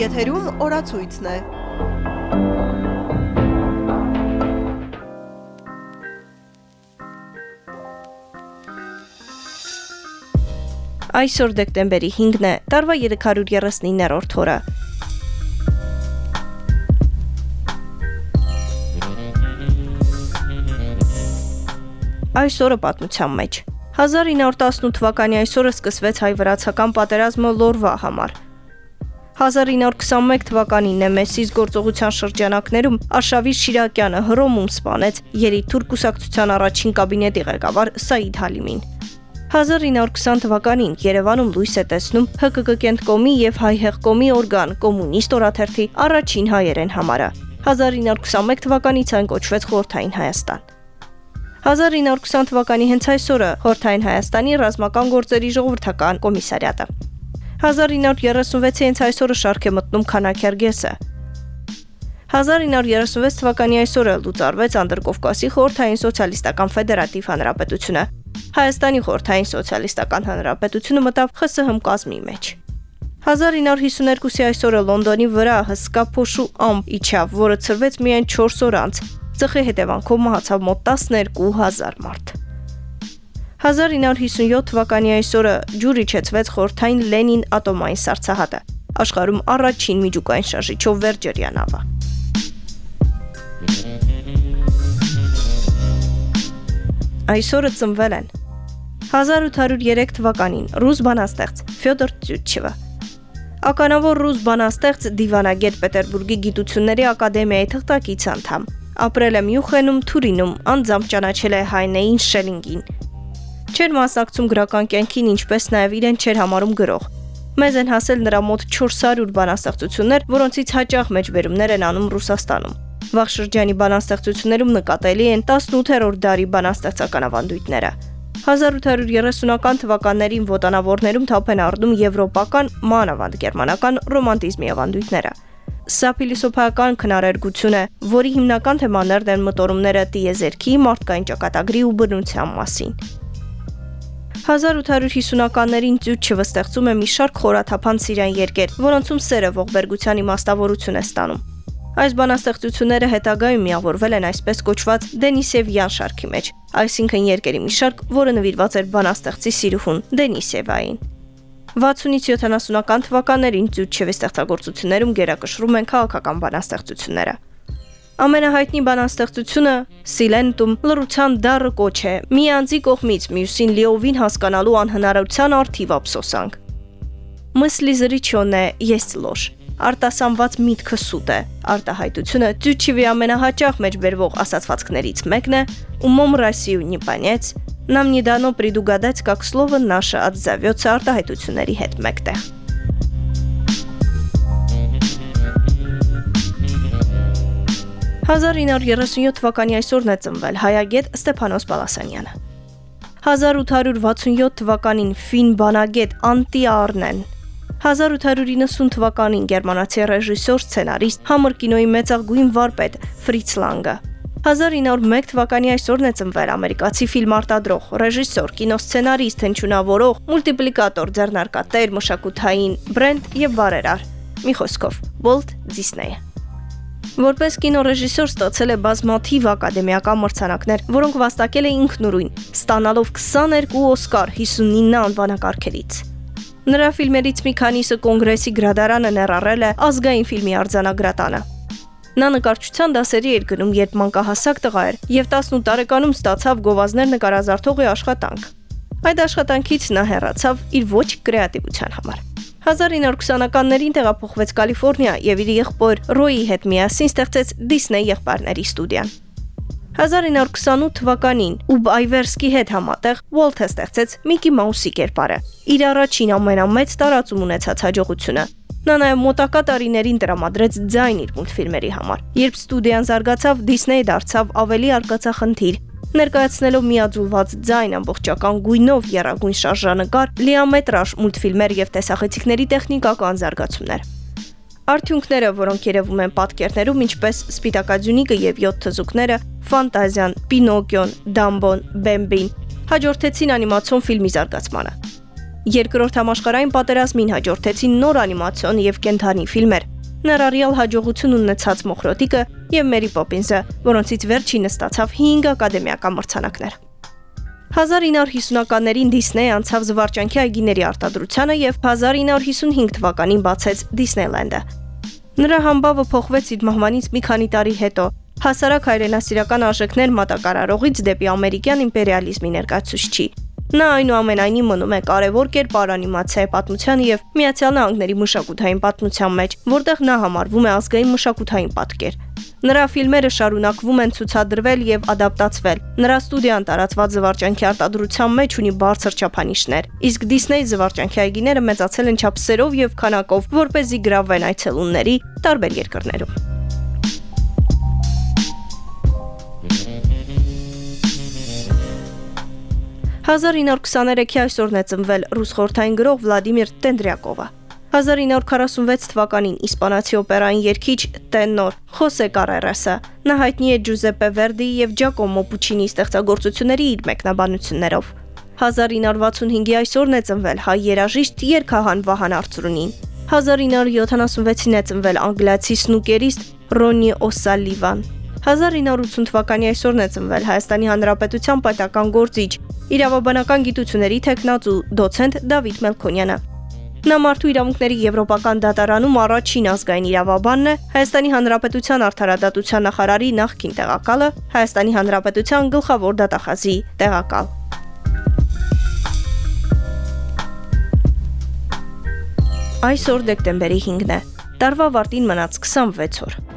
Եթերում օրացույցն է։ Այսօր դեկտեմբերի 5-ն է, տարվա 339-րդ օրը։ Այսօրը պատմության մեջ 1918 թվականի այսօրը սկսվեց հայ-վրացական պատերազմը Լորվա համար։ 1921 թվականին Նեմեսիս գործողության շրջանակներում Արշավի Շիրակյանը Հռոմում սպանեց երիտուրք կուսակցության առաջին կաբինետի ղեկավար Սաիդ Հալիմին։ 1920 թվականին Երևանում լույս է տեսնում ՀԿԿ կենտկոմի եւ հայ հեղկոմի օրգան կոմունիստ օրաթերթի առաջին հայերեն համարը։ 1921 թվականից այն կոչվեց Խորթային Հայաստան։ 1920 թվականի հենց այսօրը Խորթային Հայաստանի ռազմական գործերի ժողովրդական կոմիսարիատը 1936-ի հենց այսօրը շարք է մտնում Քանաքերգեսը 1936 թվականի այսօրը լուծարվեց Անդրկովկասի Խորթային սոցիալիստական ֆեդերատիվ հանրապետությունը Հայաստանի Խորթային սոցիալիստական հանրապետությունը մտավ ԽՍՀՄ կազմի մեջ 1952-ի այսօրը Լոնդոնի վրա հսկա փոշու ամպ իջավ, որը ծրվեց միայն 4 օր անց։ Ծխի հետևանքով մահացավ մոտ 12000 մարդ։ 1957 թվականի այսօրը ջուր իջեցվեց խորթային Լենին ատոմային սարսահատը, աշխարհում առաջին միջուկային շարժիչով վերջերյանավը։ Այսօրը ծնվել են 1803 թվականին ռուս բանաստեղծ Ֆյոդոր Տյուչևը Ականավոր ռուս բանաստեղծ դիվանագետ Պետերբուրգի գիտությունների ակադեմիայի թղթակից անդամ։ Ապրել է Մյունխենում, Թուրինում, անձամբ ճանաչել է Հայնեին Շելինգին։ Չեր մասնակցում գրական կյանքին, ինչպես նաև իրեն չեր համարում գրող։ Մեզ են հասել նրա մոտ 400 բանաստեղծություններ, որոնցից հաճախ մեջբերումներ են անում Ռուսաստանում։ Վաղ շրջանի բանաստեղծություններում նկատելի են 18-րդ դարի բանաստեղծական ավանդույթները։ 1830-ական թվականներին ոտանավորներում թափ են առնում եվրոպական, մանավանդ գերմանական ռոմանտիզմի ավանդույթները։ Սա փիլիսոփայական քնարերգություն է, որի հիմնական թեմաներն են մտորումները տիեզերքի, մարդկային ճակատագրի ու բնության մասին։ 1850-ականներին Ծյուչևը ստեղծում է մի շարք խորաթափանց սիրան երկեր, որոնցում սերը ողբերգության իմաստավորություն է ստանում։ Այս բանաստեղծությունները հետագայում միավորվել են այսպես կոչված Դենիսևյան շարքի մեջ, այսինքն երկերի մի շարք, որը նվիրված էր բանաստեղծի սիրուհուն Դենիսևային։ 60-ից 70-ական թվականներին Ծյուչևի ստեղծագործություններում գերակշռում են քաղաքական բանաստեղծությունները։ Ամենահայտնի բանաստեղծությունը Սիլենտում լրության դառը կոչ է՝ մի անձի կողմից մյուսին լիովին հասկանալու անհնարության արդիվ ափսոսանք։ Мысли зречённая есть ложь արտասանված միտքը սուտ է։ Արտահայտությունը Ծյուչիվի ամենահաճախ մեջ բերվող ասացվածքներից մեկն է, умом Россию не понять, нам не дано предугадать, как слово наше отзовется արտահայտությունների հետ մեկտեղ։ «1937 թվականի այսօրն է ծնվել հայագետ Ստեփանոս Պալասանյանը։ 1867 թվականին ֆին բանագետ Անտի Արնեն 1890 թվականին գերմանացի ռեժիսոր, սցենարիստ, համր կինոյի մեծագույն վարպետ Ֆրից Լանգը 1901 թվականի այսօրն է ծնվել ամերիկացի ֆիլմ արտադրող, ռեժիսոր, կինոսցենարիստ, հնչյունավորող, մուլտիպլիկատոր, ձեռնարկատեր, մշակութային բրենդ եւ բարերար։ Մի խոսքով, Walt Disney-ը։ Որպես կինոռեժիսոր ստացել է բազմաթիվ ակադեմիական մրցանակներ, որոնք վաստակել է ինքնուրույն, ստանալով 22 Օսկար 59 անվանակարգերից։ Նրա ֆիլմերից մի քանիսը կոնգրեսի գրադարանը ներառել է ազգային ֆիլմի արձանագրատանը։ Նա նկարչության դասերի էր գնում, երբ մանկահասակ տղա էր, եւ 18 տարեկանում ստացավ գովազներ նկարազարդողի աշխատանք։ Այդ աշխատանքից նա հեռացավ իր ոչ կրեատիվության համար։ 1920-ականներին տեղափոխվեց Կալիֆոռնիա եւ իր եղբոր Ռոյի հետ միասին ստեղծեց Disney եղբայրների ստուդիան։ 1928 թվականին Ուբ Այվերսկի հետ համատեղ Walt-ը ստեղծեց Միկի Մաուսի կերպարը։ Իր առաջին ամենամեծ տարածում ունեցած հաջողությունը Նա նաև մոտակա տարիներին տրամադրեց ձայն իր մուլտֆիլմերի համար։ Երբ ստուդիան զարգացավ, Disney դարձավ ավելի արկածախնդիր, ներկայացնելով միաձուլված ձայն ամբողջական գույնով երագույն շարժանկար, լիամետրաժ մուլտֆիլմեր եւ տեսախցիկների տեխնիկական զարգացումներ։ Արդյունքները, որոնք երևում են պատկերներում, ինչպես Սպիտակաձյունիկը եւ 7 թզուկները, Ֆանտազիան, Պինոկիոն, Դամբոն, Բեմբին, հաջորդեցին անիմացիոն ֆիլմի զարգացմանը։ Երկրորդ համաշխարհային պատերազմին հաջորդեցին նոր անիմացիոն եւ կենթանի ֆիլմեր։ Ներառյալ հաջողություն ունեցած Մոխրոտիկը եւ Մերի Պոպինսը, որոնցից վերջինը ստացավ 5 ակադեմիական մրցանակներ։ 1950-ականներին Disney անցավ զվարճանքի այգիների արտադրությանը եւ 1955 թվականին բացեց Disneyland-ը։ Նրա համբավը փոխվեց իր մահվանից մի քանի տարի հետո, հասարակ հայրենասիրական արժեքներ մատակարարողից դեպի ամերիկյան իմպերիալիզմի ներկայացուցչի։ Նա այնուամենայնիվ մնում է կարևոր կերպար անիմացիայի պատմության եւ Միացյալ Նահանգների մշակութային պատմության մեջ, որտեղ նա համարվում է ազգային մշակութային պատկեր։ Նրա ֆիլմերը շարունակվում են ցուցադրվել եւ ադապտացվել։ Նրա ստուդիան տարածված զվարճանքի արտադրության մեջ ունի բարձր չափանիշներ, իսկ Disney զվարճանքի այգիները մեծացել են չափսերով եւ քանակով, որ เป զի գրավեն այցելունների տարբեր երկրներում։ 1923-ի այսօրն է ծնվել ռուս խորթային գրող Վլադիմիր Տենդրյակովը։ 1946 թվականին իսպանացի օպերային երգիչ տենոր Խոսե Կարերասը նա հայտնի է Ջուզեպե Վերդիի եւ Ջակոմո Պուչինի ստեղծագործությունների իր մեկնաբանություններով։ 1965-ի այսօրն է ծնվել հայ երաժիշտ Երգահան Վահան Արծրունին։ 1976-ին է ծնվել անգլիացի սնուկերիստ Ռոնի Օսալիվան։ 1980 թվականի այսօրն է ծնվել Հայաստանի Հանրապետության պետական գործիչ, իրավաբանական գիտությունների տեխնացու դոցենտ Դավիթ Մելքոնյանը։ Նա մարդու իրավունքների Եվրոպական դատարանում առաջին ազգային իրավաբանն է, Հայաստանի Հանրապետության արդարադատության նախարարի նախկին տեղակալը, Հայաստանի Հանրապետության գլխավոր դատախազի տեղակալ։ Այսօր դեկտեմբերի 5-ն է։ Տարվա վարտին մնաց 26 օր։